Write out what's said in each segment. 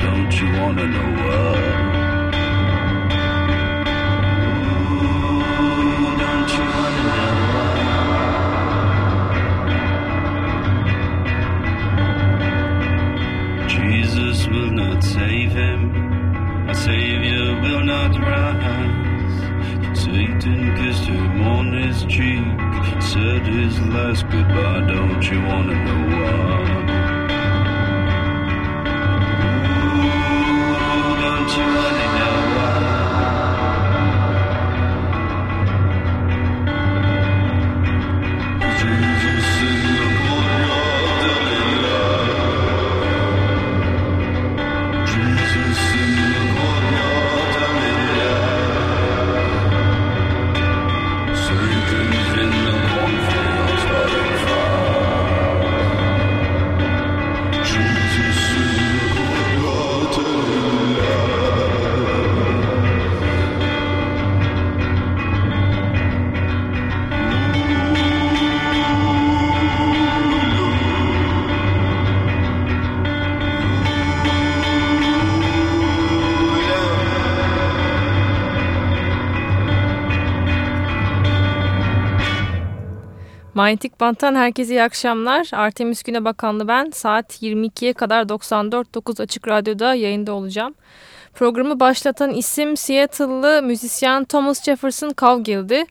Don't you wanna know Manyetik Bant'tan herkese iyi akşamlar. Artemis Güne Bakanlı ben. Saat 22'ye kadar 94.9 Açık Radyo'da yayında olacağım. Programı başlatan isim Seattle'lı müzisyen Thomas Jefferson Cowgill'di.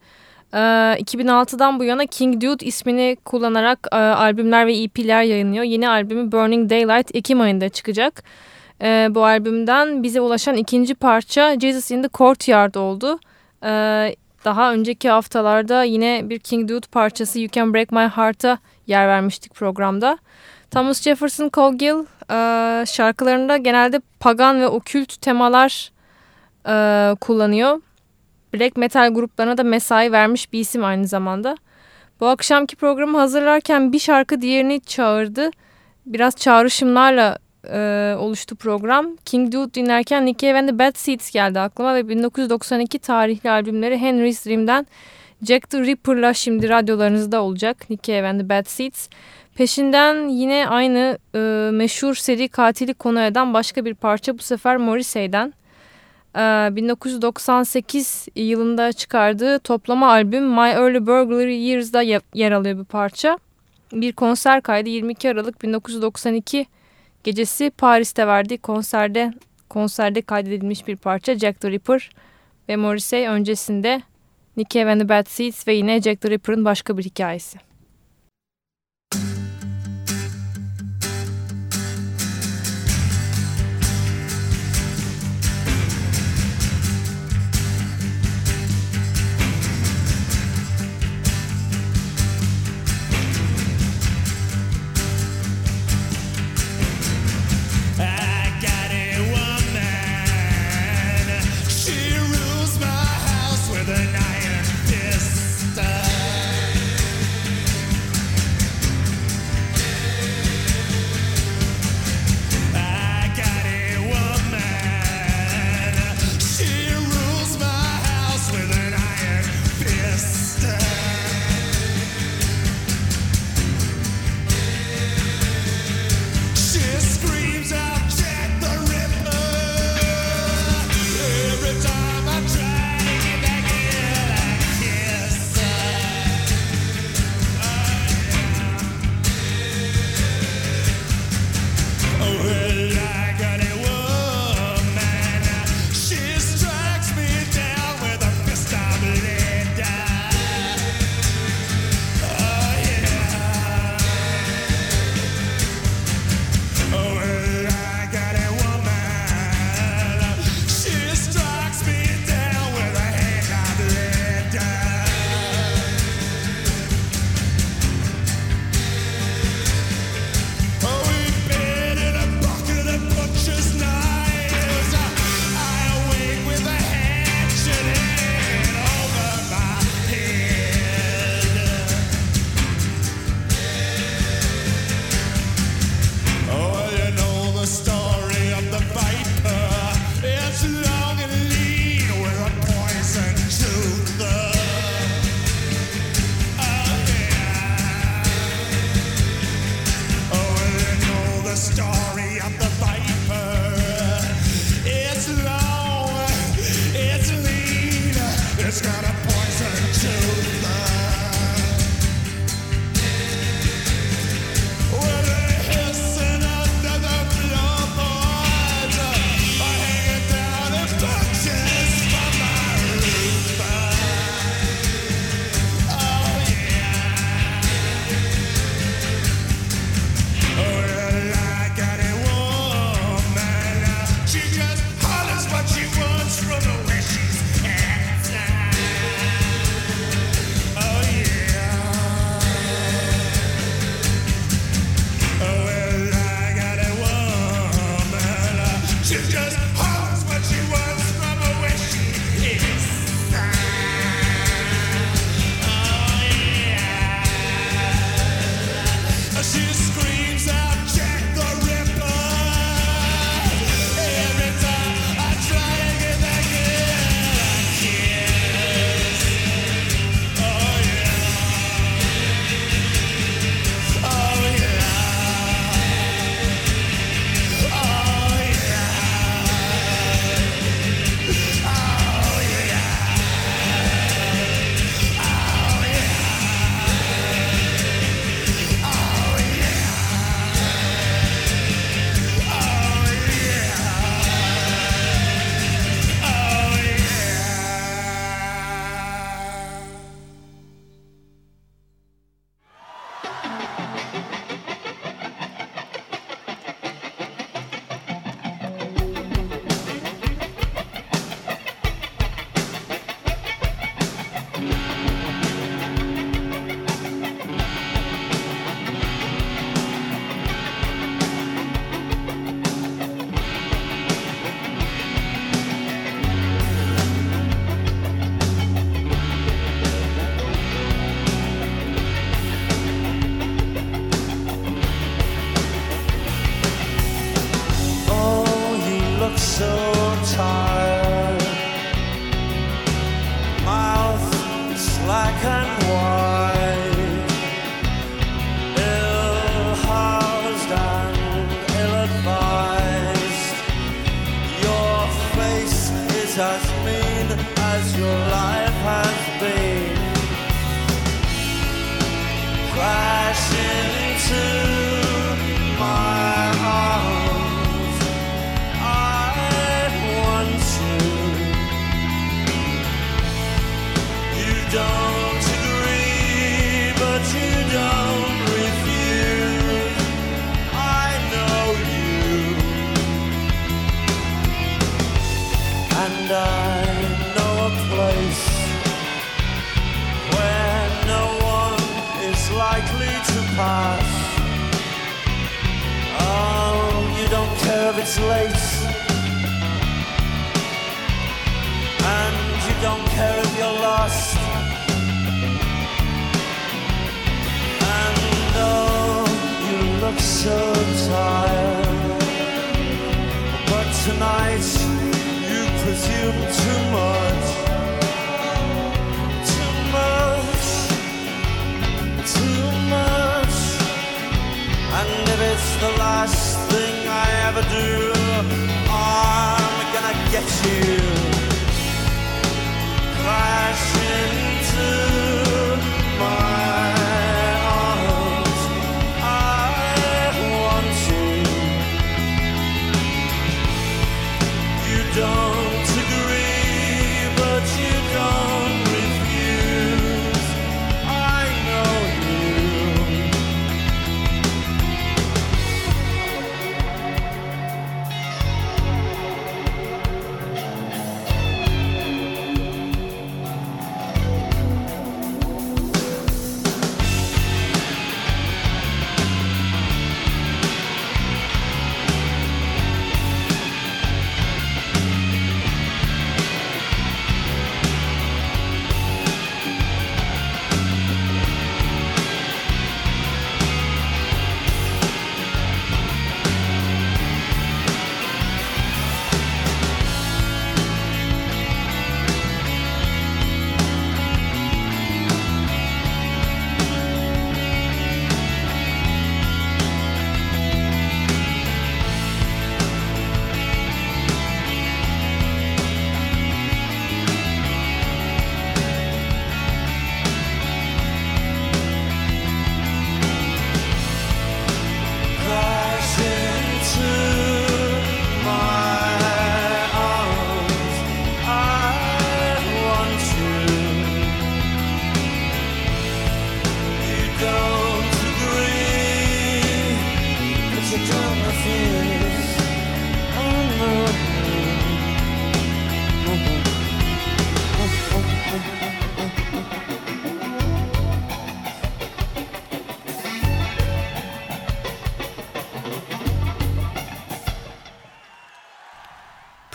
Ee, 2006'dan bu yana King Dude ismini kullanarak e, albümler ve EP'ler yayınlıyor. Yeni albümü Burning Daylight Ekim ayında çıkacak. Ee, bu albümden bize ulaşan ikinci parça Jesus in the Courtyard oldu. Ee, daha önceki haftalarda yine bir King Dude parçası You Can Break My Heart'a yer vermiştik programda. Thomas Jefferson Cowgill e, şarkılarında genelde pagan ve okült temalar e, kullanıyor. Black metal gruplarına da mesai vermiş bir isim aynı zamanda. Bu akşamki programı hazırlarken bir şarkı diğerini çağırdı. Biraz çağrışımlarla e, oluştu program. King Dude dinlerken Nick Cave and the Bad Seeds geldi aklıma ve 1992 tarihli albümleri Henry's Dream'den Jack the Ripper'la şimdi radyolarınızda olacak Nick Cave and the Bad Seeds. Peşinden yine aynı e, meşhur seri katili konu eden başka bir parça bu sefer Morrissey'den. E, 1998 yılında çıkardığı toplama albüm My Early Burglary Years'da yer alıyor bu parça. Bir konser kaydı 22 Aralık 1992 gecesi Paris'te verdiği konserde konserde kaydedilmiş bir parça Jack the Ripper ve Morrissey öncesinde Nick Cave and the Bad Seeds ve yine Jack the Ripper'ın başka bir hikayesi.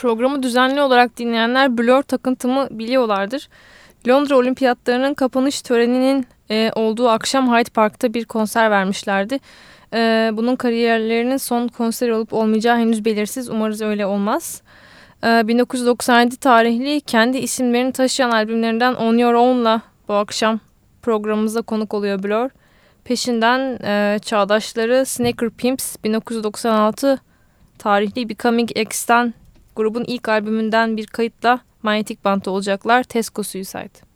Programı düzenli olarak dinleyenler Blur takıntımı biliyorlardır. Londra Olimpiyatlarının kapanış töreninin e, olduğu akşam Hyde Park'ta bir konser vermişlerdi. E, bunun kariyerlerinin son konseri olup olmayacağı henüz belirsiz. Umarız öyle olmaz. E, 1997 tarihli kendi isimlerini taşıyan albümlerinden On Your Own'la bu akşam programımıza konuk oluyor Blur. Peşinden e, çağdaşları Snaker Pimps 1996 tarihli Becoming X'ten Grubun ilk albümünden bir kayıtla Manyetik Band'da olacaklar Tesco Suicide.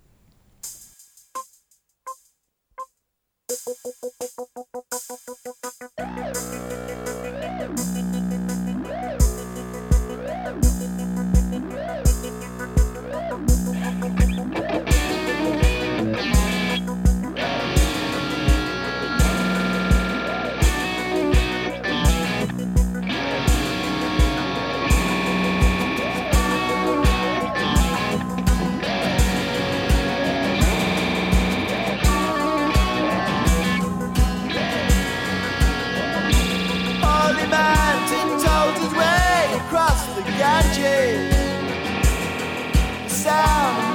sound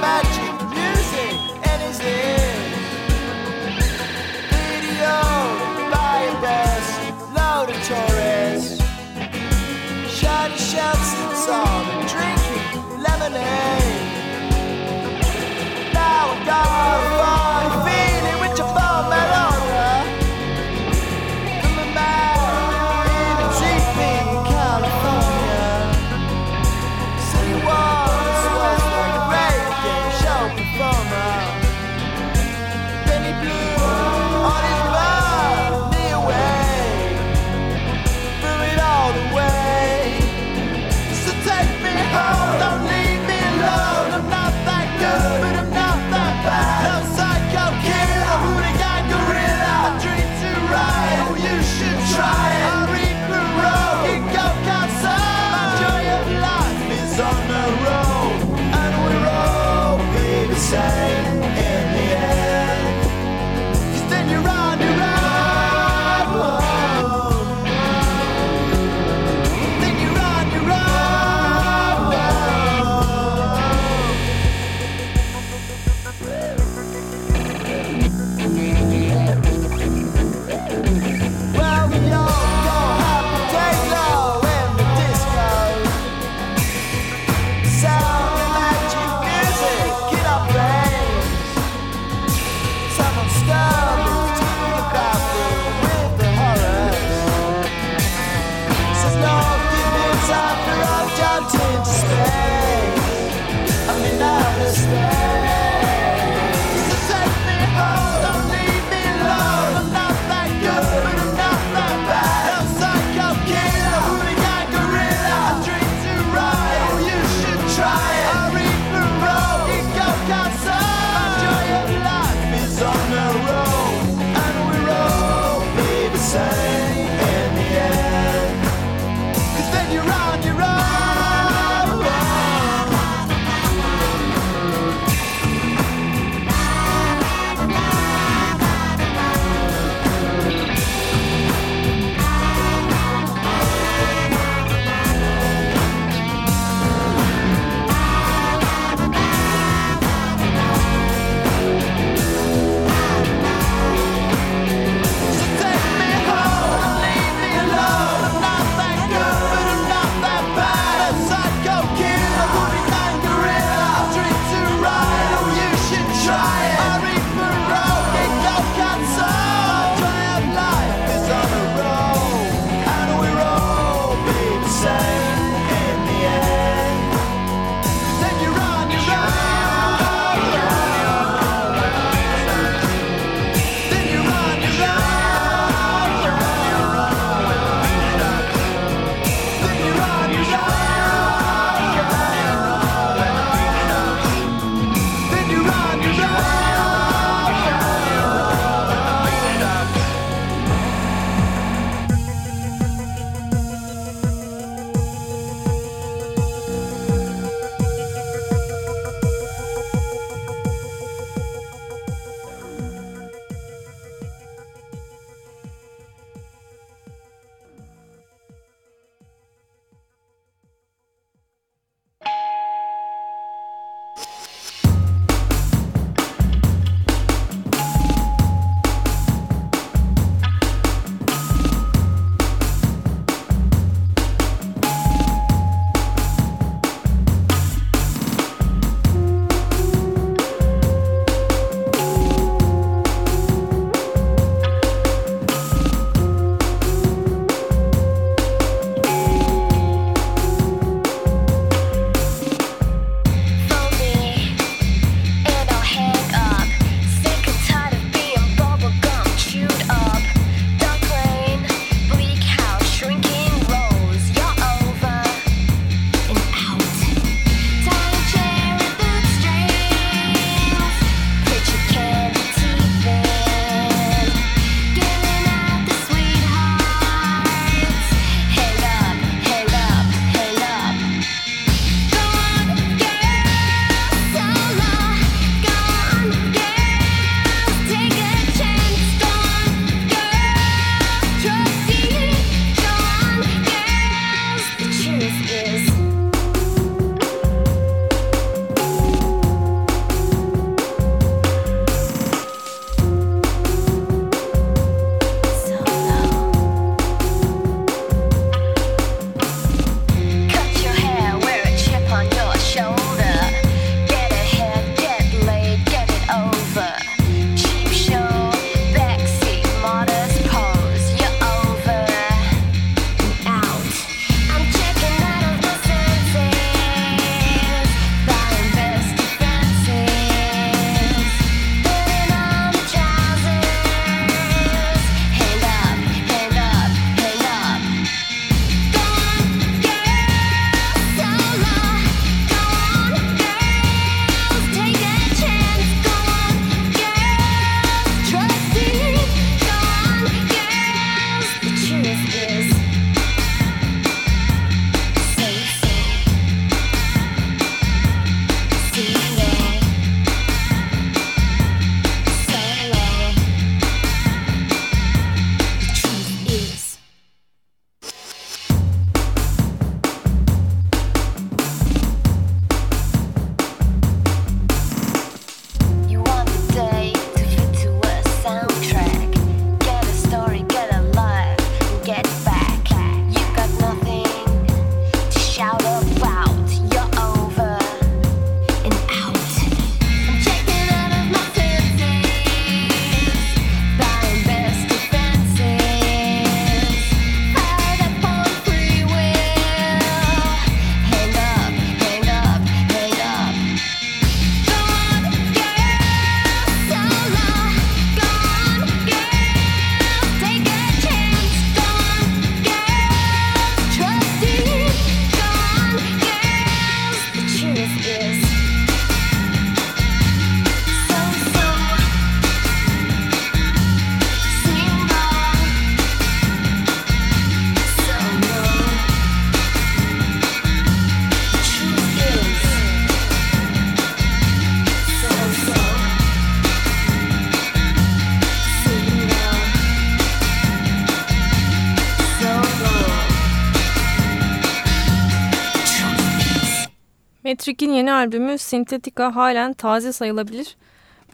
Metric'in yeni albümü Synthetica halen taze sayılabilir.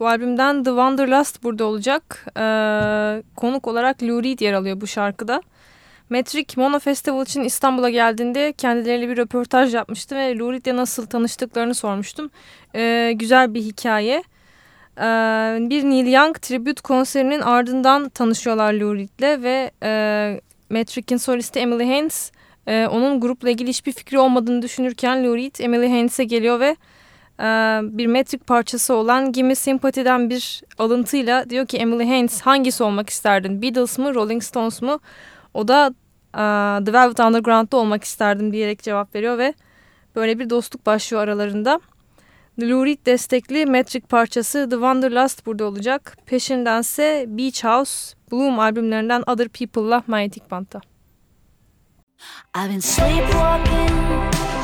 Bu albümden The Wanderlust burada olacak. Ee, konuk olarak Lou Reed yer alıyor bu şarkıda. Metric Mono Festival için İstanbul'a geldiğinde kendileriyle bir röportaj yapmıştı ve Lou Reed'le nasıl tanıştıklarını sormuştum. Ee, güzel bir hikaye. Ee, bir Neil Young tribute konserinin ardından tanışıyorlar Lou Reed'le ve e, Metric'in solisti Emily Haynes e, onun grupla ilgili hiçbir fikri olmadığını düşünürken Lou Reed Emily Haynes'e geliyor ve e, bir Metric parçası olan Gimme Sympathy'den bir alıntıyla diyor ki Emily Haynes hangisi olmak isterdin? Beatles mı Rolling Stones mu? O da e, The Velvet Underground'da olmak isterdim diyerek cevap veriyor ve böyle bir dostluk başlıyor aralarında. Lou Reed destekli Metric parçası The Wanderlust burada olacak. Peşindense Beach House, Bloom albümlerinden Other People'la Magnetic Band'da. I've been sleepwalking,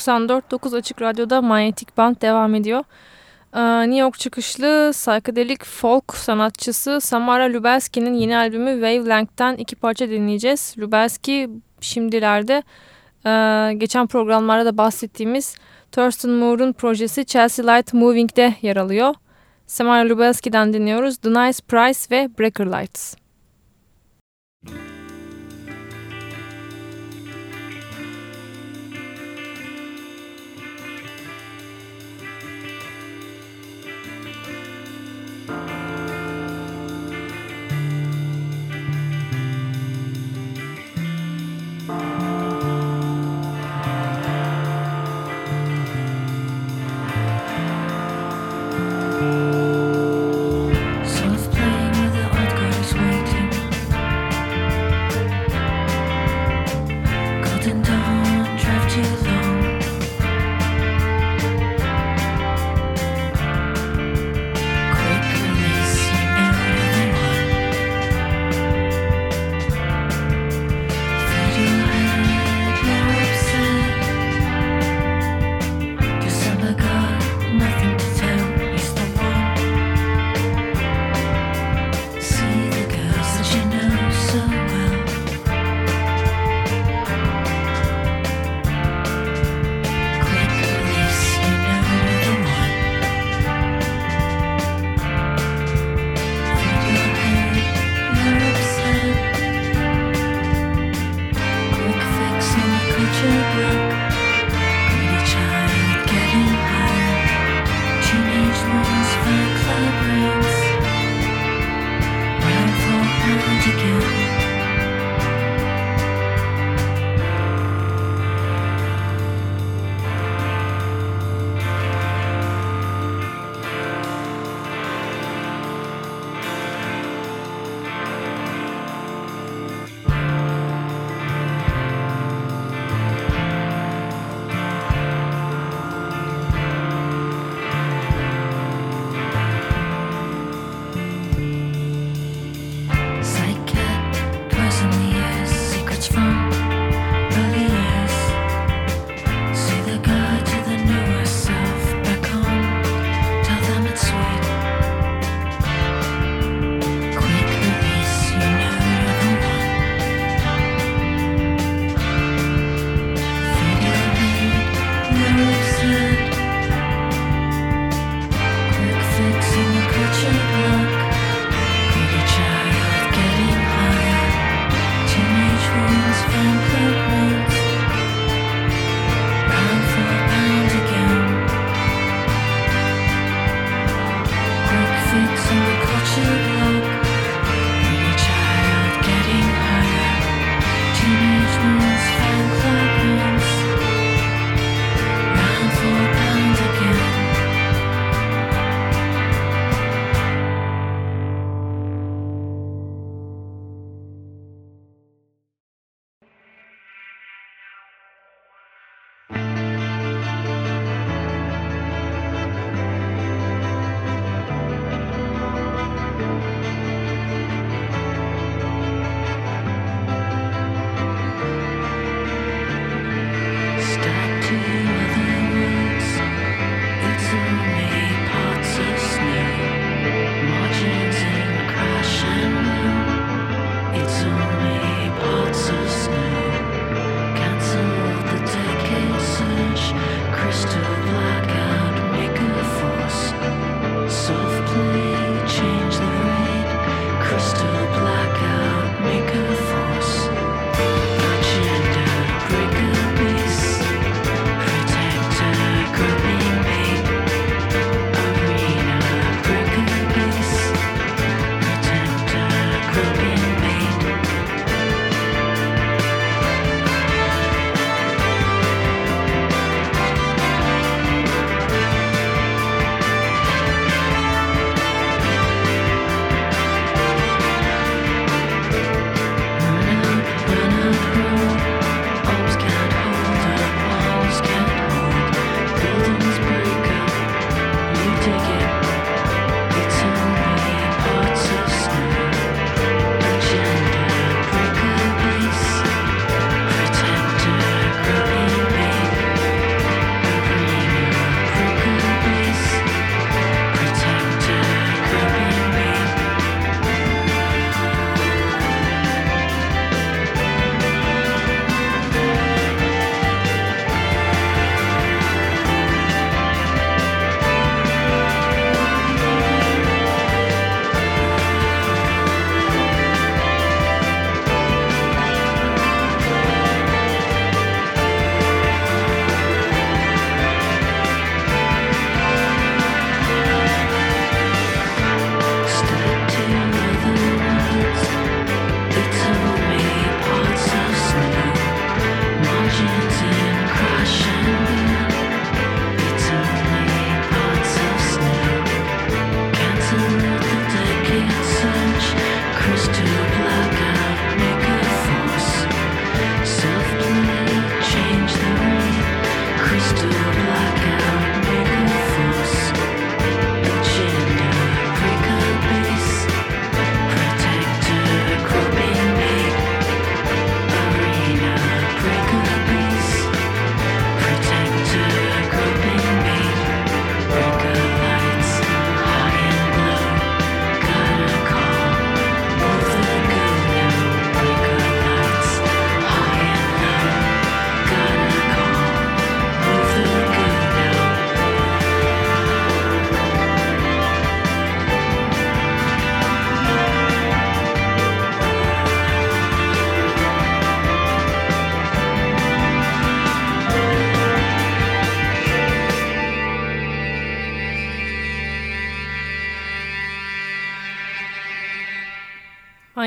94.9 Açık Radyo'da Manyetik Band devam ediyor. Ee, New York çıkışlı psychedelic folk sanatçısı Samara Lubelski'nin yeni albümü Wavelength'ten iki parça dinleyeceğiz. Lubelski şimdilerde e, geçen programlarda da bahsettiğimiz Thurston Moore'un projesi Chelsea Light Moving'de yer alıyor. Samara Lubelski'den dinliyoruz The Nice Price ve Breaker Lights. Soft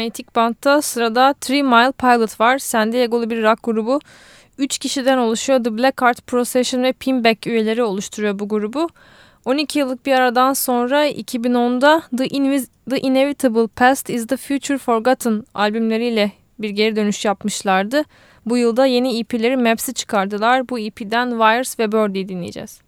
Manyetik Band'da sırada Three Mile Pilot var. San Diego'lu bir rock grubu. Üç kişiden oluşuyor. The Black Heart Procession ve Pinback üyeleri oluşturuyor bu grubu. 12 yıllık bir aradan sonra 2010'da The, Invis The Inevitable Past is the Future Forgotten albümleriyle bir geri dönüş yapmışlardı. Bu yılda yeni EP'leri Maps'i çıkardılar. Bu EP'den Wires ve Birdie'yi dinleyeceğiz.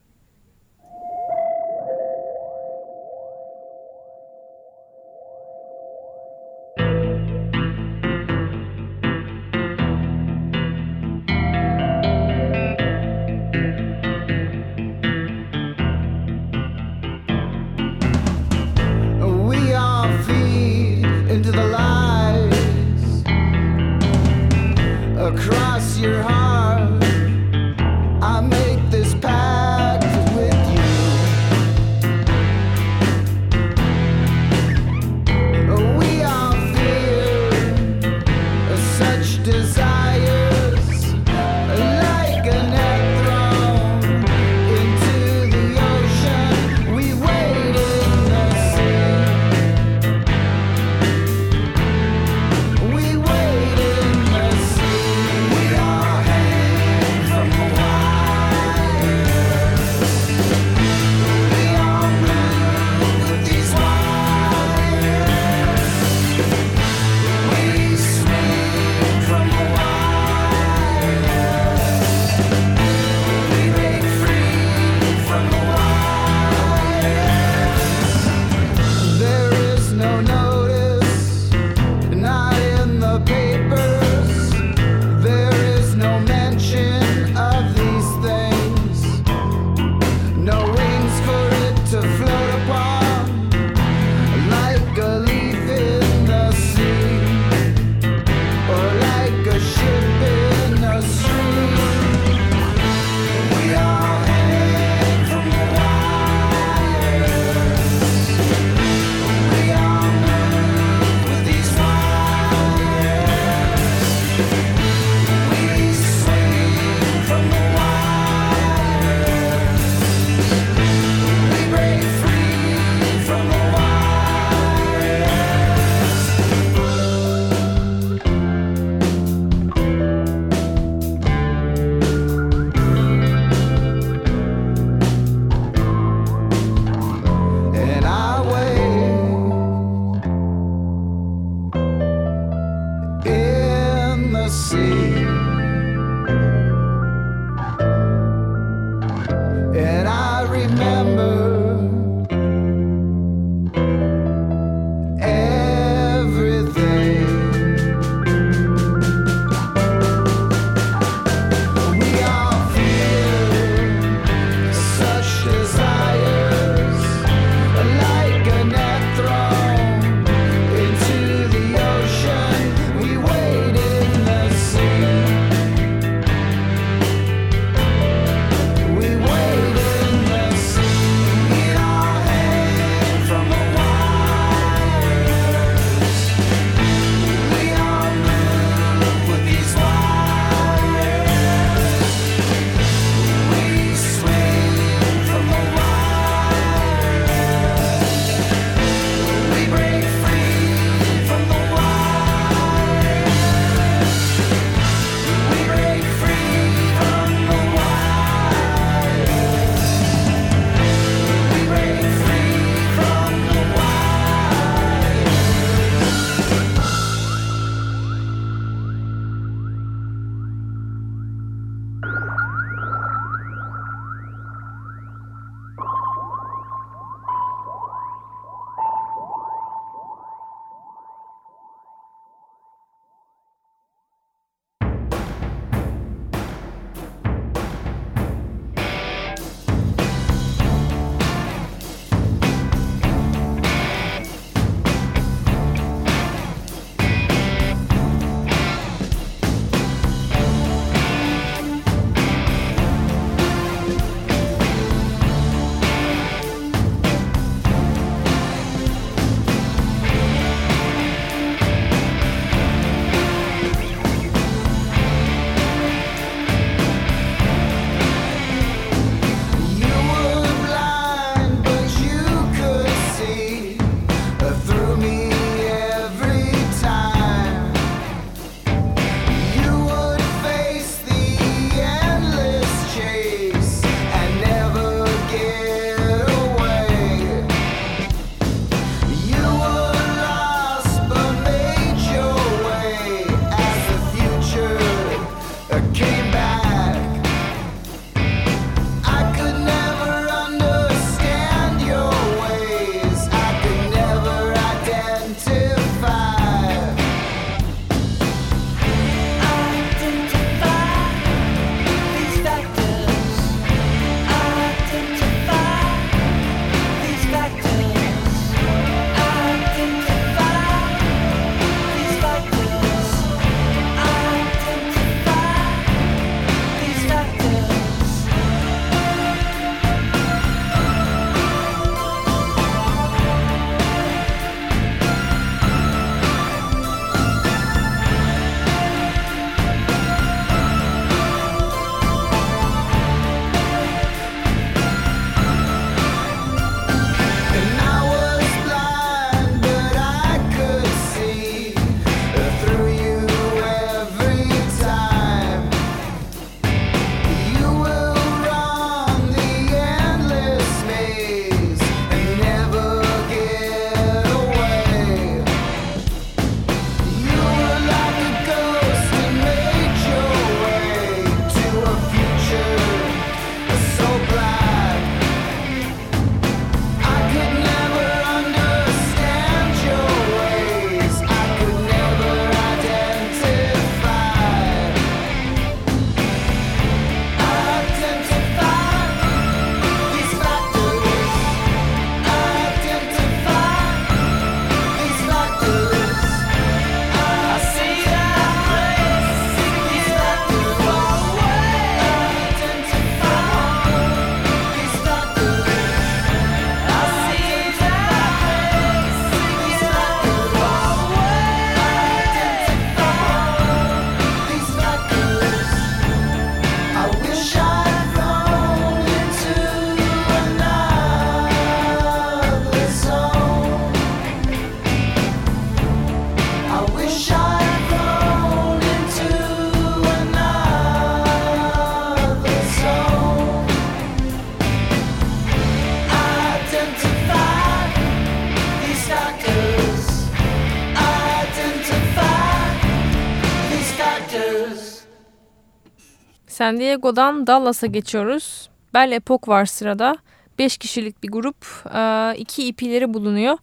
San Diego'dan Dallas'a geçiyoruz. Bel Epoch var sırada. 5 kişilik bir grup. Ee, iki ipileri bulunuyor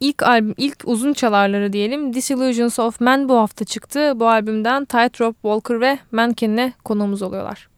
ilk albüm ilk uzun çalarları diyelim Disillusions of Man bu hafta çıktı. Bu albümden Tightrope Walker ve Mankin'le konuğumuz oluyorlar.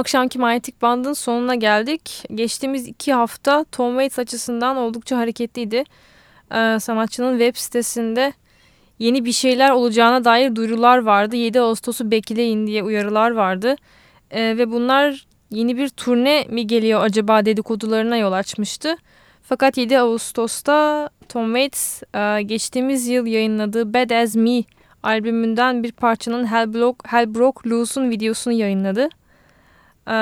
Akşamki Manyetik Band'ın sonuna geldik. Geçtiğimiz iki hafta Tom Waits açısından oldukça hareketliydi. Ee, sanatçının web sitesinde yeni bir şeyler olacağına dair duyurular vardı. 7 Ağustos'u bekleyin diye uyarılar vardı. Ee, ve bunlar yeni bir turne mi geliyor acaba dedikodularına yol açmıştı. Fakat 7 Ağustos'ta Tom Waits e, geçtiğimiz yıl yayınladığı Bad As Me albümünden bir parçanın Hell, Broke, Hell Broke Loose'un videosunu yayınladı. E,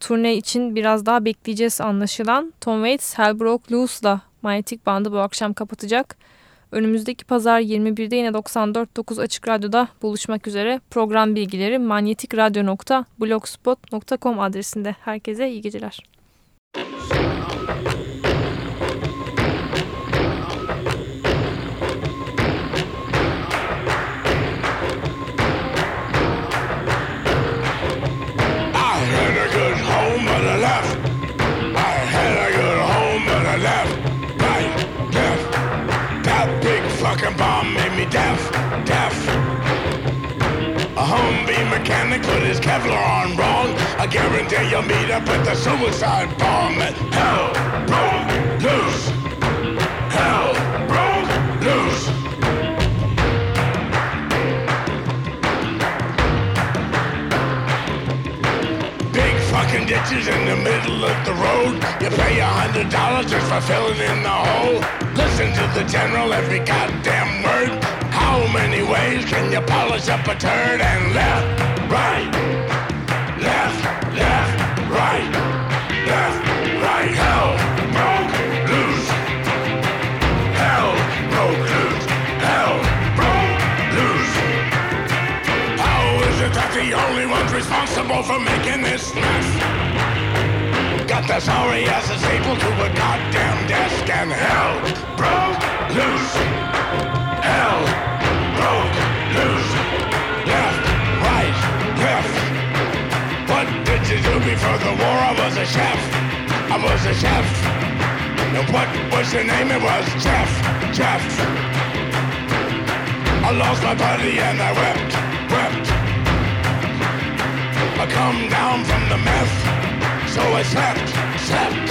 turne için biraz daha bekleyeceğiz anlaşılan. Tom Waits Hell Broke Loose'la Manyetic Band'ı bu akşam kapatacak. Önümüzdeki pazar 21'de yine 94.9 Açık Radyo'da buluşmak üzere. Program bilgileri manyetikradyo.blogspot.com adresinde. Herkese iyi geceler. Mechanic put his Kevlar on wrong. I guarantee you'll meet up with the suicide bomb. Hell broke loose. Hell broke loose. Big fucking ditches in the middle of the road. You pay a hundred dollars just for filling in the hole. Listen to the general every goddamn word. How many ways can you polish up a turd and left? right, left, left, right, left, right. Hell broke loose. Hell broke loose. Hell broke loose. How is it that the only ones responsible for making this mess? Got the sorry asses stapled to a goddamn desk and hell broke loose. Hell before the war. I was a chef. I was a chef. And what was the name? It was Jeff. Jeff. I lost my buddy and I wept, wept. I come down from the meth, so I slept, slept.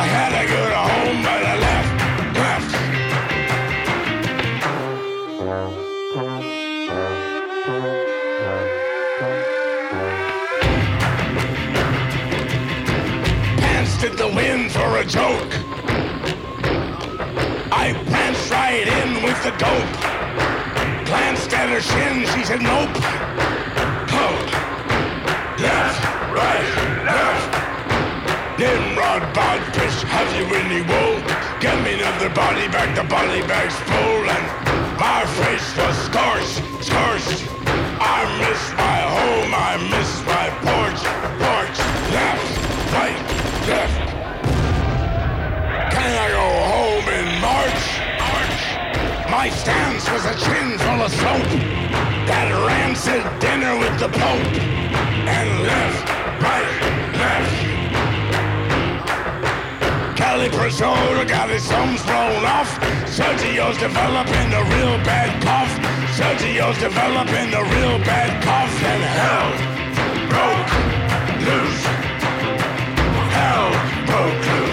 I had a good home, but I left. For a joke. I pranced right in with the dope. Glanced at her shin, she said nope. Oh. Left, right, left. Nimrod, Bodfish, have you any wool? Get me another body bag, the body bag's full, and my face was scorched, scorched. I miss my home, I miss my porch, porch, left, right, left. My stance was a chin full of soap. That rancid dinner with the Pope. And left, right, left. Cali Priscilla got his thumbs blown off. Sergio's developing a real bad cough. Sergio's developing a real bad cough. And hell broke loose hell broke loose.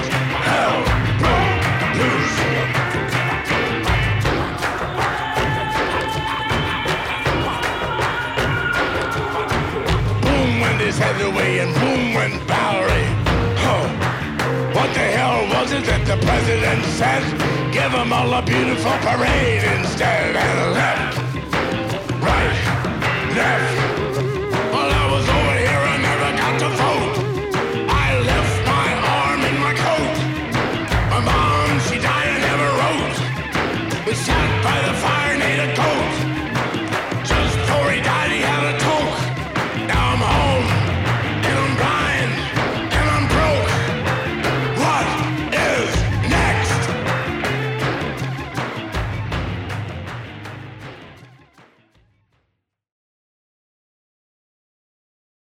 was heavyweight and boom went Bowery. Huh. What the hell was it that the president said? Give them all a beautiful parade instead. And left, right, left. While I was over here, I never got to vote. I left my arm in my coat. My mom, she died, and never wrote. We sat by